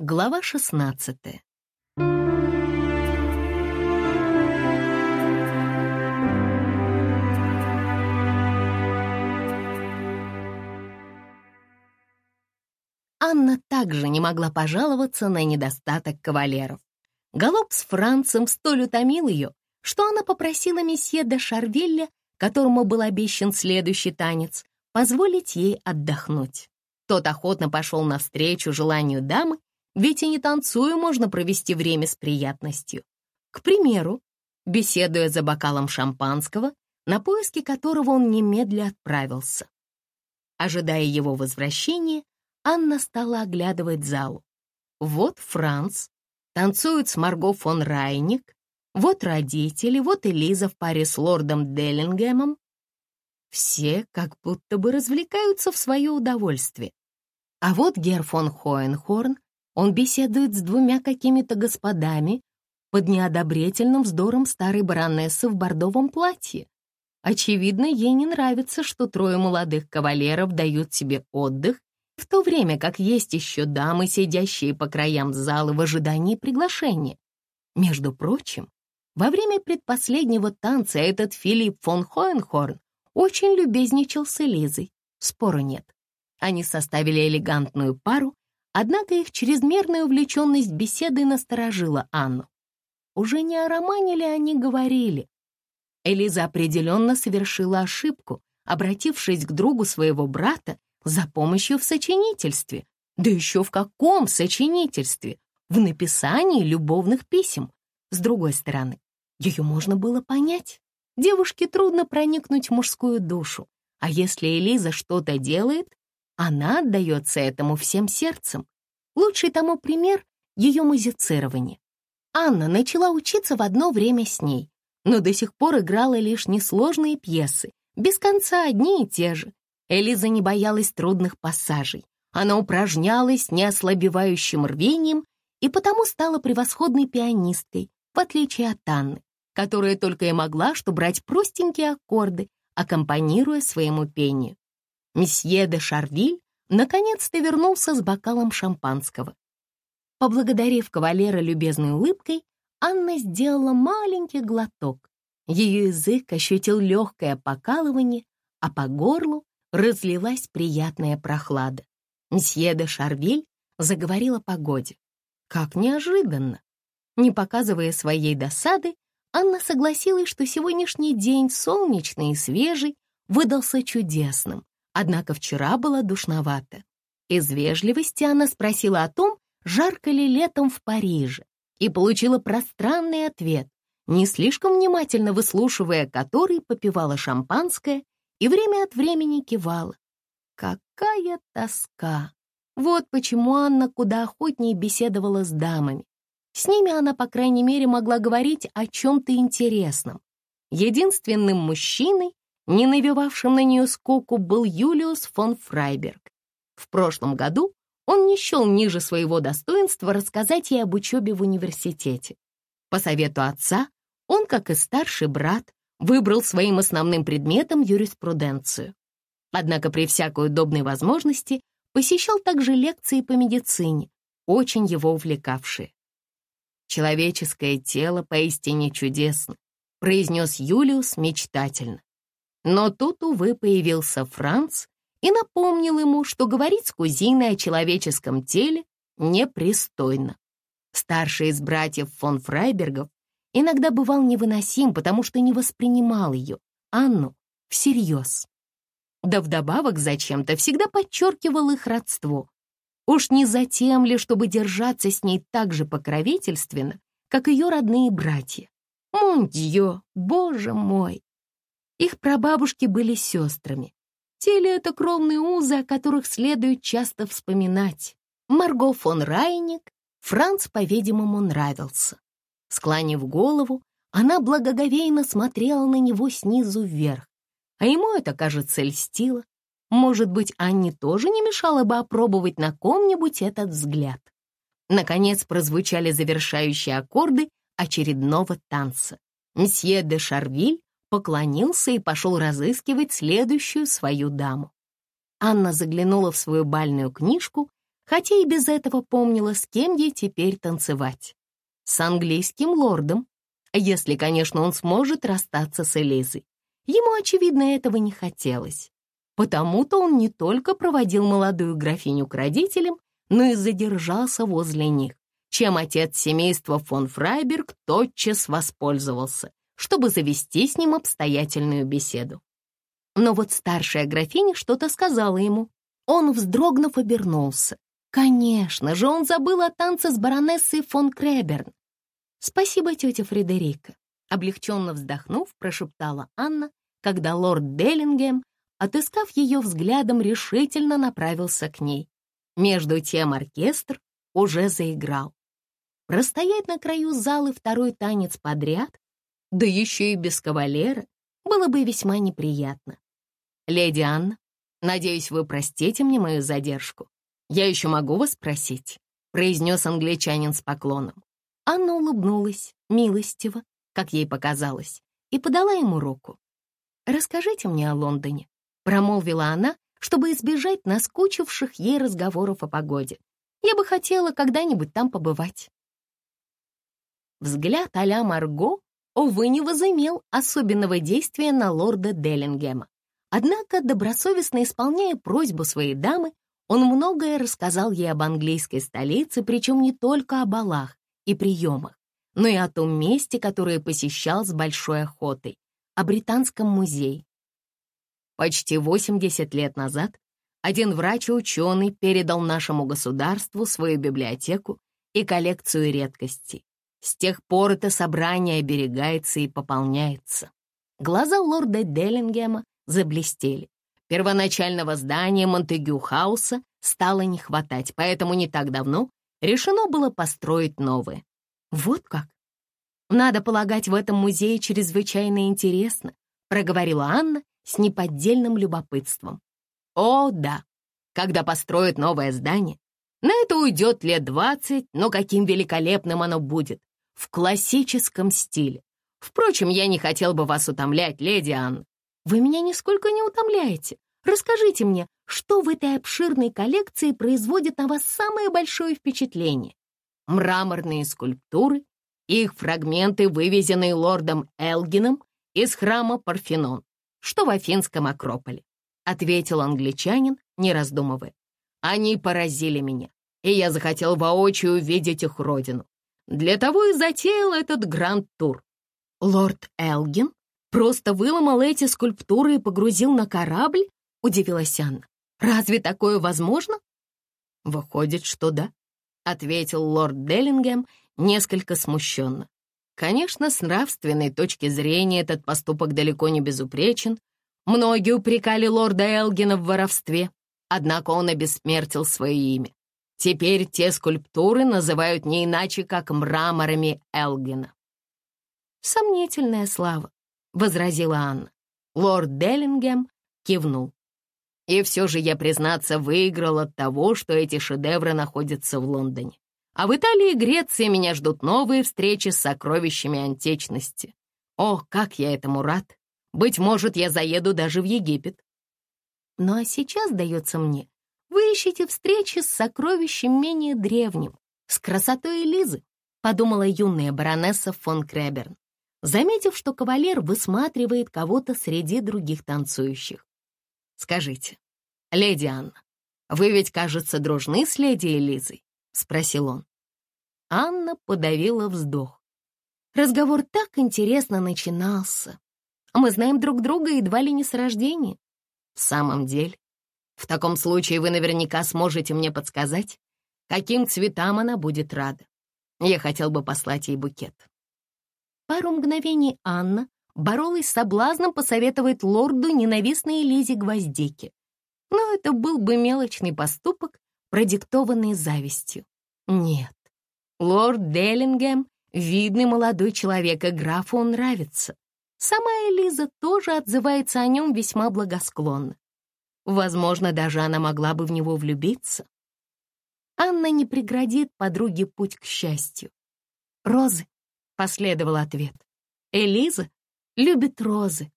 Глава 16 Анна также не могла пожаловаться на недостаток кавалеров. Галоп с Францем столь утомил ее, что она попросила месье де Шарвилля, которому был обещан следующий танец, позволить ей отдохнуть. Тот охотно пошел навстречу желанию дамы, ведь и не танцуя можно провести время с приятностью. К примеру, беседуя за бокалом шампанского, на поиски которого он немедля отправился. Ожидая его возвращения, Анна стала оглядывать залу. Вот Франц танцует с Марго фон Райник, вот родители, вот Элиза в паре с лордом Деллингемом. Все как будто бы развлекаются в свое удовольствие. А вот Гер фон Хоенхорн, он беседует с двумя какими-то господами под неодобрительным вздором старой баронессы в бордовом платье. Очевидно, ей не нравится, что трое молодых кавалеров дают себе отдых, в то время как есть еще дамы, сидящие по краям зала в ожидании приглашения. Между прочим, во время предпоследнего танца этот Филипп фон Хоенхорн очень любезничал с Элизой, спора нет. Они составили элегантную пару, однако их чрезмерная увлеченность беседой насторожила Анну. Уже не о романе ли они говорили? Элиза определенно совершила ошибку, обратившись к другу своего брата за помощью в сочинительстве. Да еще в каком сочинительстве? В написании любовных писем. С другой стороны, ее можно было понять. Девушке трудно проникнуть в мужскую душу, а если Элиза что-то делает, она отдается этому всем сердцем. Лучший тому пример — ее музицирование. Анна начала учиться в одно время с ней, но до сих пор играла лишь несложные пьесы, без конца одни и те же. Элиза не боялась трудных пассажей. Она упражнялась неослабевающим рвением и потому стала превосходной пианисткой, в отличие от Анны, которая только и могла что брать простенькие аккорды, аккомпанируя своему пению. Месье де Шарвиль наконец-то вернулся с бокалом шампанского. Поблагодарив кавалера любезной улыбкой, Анна сделала маленький глоток. Ее язык ощутил легкое покалывание, а по горлу разлилась приятная прохлада. Месье де Шарвиль заговорил о погоде. Как неожиданно! Не показывая своей досады, Анна согласилась, что сегодняшний день, солнечный и свежий, выдался чудесным, однако вчера было душновато. Из вежливости она спросила о том, жарко ли летом в Париже, и получила пространный ответ, не слишком внимательно выслушивая который попивала шампанское и время от времени кивала. Какая тоска! Вот почему Анна куда охотнее беседовала с дамами. С ними она, по крайней мере, могла говорить о чем-то интересном. Единственным мужчиной, не навевавшим на нее скуку был Юлиус фон Фрайберг. В прошлом году он не счел ниже своего достоинства рассказать ей об учебе в университете. По совету отца, он, как и старший брат, выбрал своим основным предметом юриспруденцию. Однако при всякой удобной возможности посещал также лекции по медицине, очень его увлекавшие. «Человеческое тело поистине чудесно», — произнес Юлиус мечтательно. Но тут, увы, появился Франц и напомнил ему, что говорить с кузиной о человеческом теле непристойно. Старший из братьев фон Фрайбергов иногда бывал невыносим, потому что не воспринимал ее, Анну, всерьез. Да вдобавок зачем-то всегда подчеркивал их родство. Уж не затем ли, чтобы держаться с ней так же покровительственно, как ее родные братья. Мундье, боже мой! Их прабабушки были сестрами. Те ли это кровные узы, о которых следует часто вспоминать? Марго фон Райник Франц, по-видимому, нравился. Склонив голову, она благоговейно смотрела на него снизу вверх. А ему это, кажется, льстило. Может быть, Анне тоже не мешало бы опробовать на ком-нибудь этот взгляд. Наконец прозвучали завершающие аккорды очередного танца. Мсье де Шарвиль поклонился и пошел разыскивать следующую свою даму. Анна заглянула в свою бальную книжку, хотя и без этого помнила, с кем ей теперь танцевать. С английским лордом, если, конечно, он сможет расстаться с Элизой. Ему, очевидно, этого не хотелось. Потому-то он не только проводил молодую графиню к родителям, но и задержался возле них, чем отец семейства фон Фрайберг тотчас воспользовался, чтобы завести с ним обстоятельную беседу. Но вот старшая графиня что-то сказала ему. Он, вздрогнув, обернулся. Конечно же, он забыл о танце с баронессой фон Креберн. «Спасибо, тетя Фредерика», — облегченно вздохнув, прошептала Анна, когда лорд Деллингем, отыскав ее взглядом, решительно направился к ней. Между тем оркестр уже заиграл. Простоять на краю зала второй танец подряд, да еще и без кавалера, было бы весьма неприятно. «Леди Анна, надеюсь, вы простите мне мою задержку. Я еще могу вас спросить?» — произнес англичанин с поклоном. Анна улыбнулась, милостиво, как ей показалось, и подала ему руку. «Расскажите мне о Лондоне», — промолвила она, чтобы избежать наскучивших ей разговоров о погоде. Я бы хотела когда-нибудь там побывать. Взгляд а-ля Марго, увы, не возымел особенного действия на лорда Деллингема. Однако, добросовестно исполняя просьбу своей дамы, он многое рассказал ей об английской столице, причем не только о балах и приемах, но и о том месте, которое посещал с большой охотой, о Британском музее, Почти 80 лет назад один врач и ученый передал нашему государству свою библиотеку и коллекцию редкостей. С тех пор это собрание оберегается и пополняется. Глаза лорда Деллингема заблестели. Первоначального здания Монтегю-хауса стало не хватать, поэтому не так давно решено было построить новое. Вот как? Надо полагать, в этом музее чрезвычайно интересно, проговорила Анна с неподдельным любопытством. О, да, когда построят новое здание, на это уйдет лет двадцать, но каким великолепным оно будет, в классическом стиле. Впрочем, я не хотел бы вас утомлять, леди Анна. Вы меня нисколько не утомляете. Расскажите мне, что в этой обширной коллекции производит на вас самое большое впечатление? Мраморные скульптуры, их фрагменты, вывезенные лордом Элгином из храма Парфенон что в Афинском Акрополе», — ответил англичанин, не раздумывая. «Они поразили меня, и я захотел воочию увидеть их родину. Для того и затеял этот гранд-тур. Лорд Элгин просто выломал эти скульптуры и погрузил на корабль?» — удивилась Анна. «Разве такое возможно?» «Выходит, что да», — ответил лорд Деллингем несколько смущенно. Конечно, с нравственной точки зрения этот поступок далеко не безупречен. Многие упрекали лорда Элгина в воровстве, однако он обессмертил свое имя. Теперь те скульптуры называют не иначе, как мраморами Элгина. «Сомнительная слава», — возразила Анна. Лорд Деллингем кивнул. «И все же я, признаться, выиграл от того, что эти шедевры находятся в Лондоне. А в Италии и Греции меня ждут новые встречи с сокровищами античности. Ох, как я этому рад! Быть может, я заеду даже в Египет. Ну а сейчас, дается мне, вы ищете встречи с сокровищем менее древним, с красотой Элизы, подумала юная баронесса фон Креберн, заметив, что кавалер высматривает кого-то среди других танцующих. «Скажите, леди Анна, вы ведь, кажется, дружны с леди Элизой?» — спросил он. Анна подавила вздох. Разговор так интересно начинался. Мы знаем друг друга едва ли не с рождения. В самом деле, в таком случае вы наверняка сможете мне подсказать, каким цветам она будет рада. Я хотел бы послать ей букет. Пару мгновений Анна боролась с соблазном посоветовать лорду ненавистные Лизе гвоздики. Но это был бы мелочный поступок, продиктованный завистью. Нет, Лорд Деллингем — видный молодой человек, и графу он нравится. Сама Элиза тоже отзывается о нем весьма благосклонно. Возможно, даже она могла бы в него влюбиться. Анна не преградит подруге путь к счастью. «Розы», — последовал ответ. «Элиза любит розы,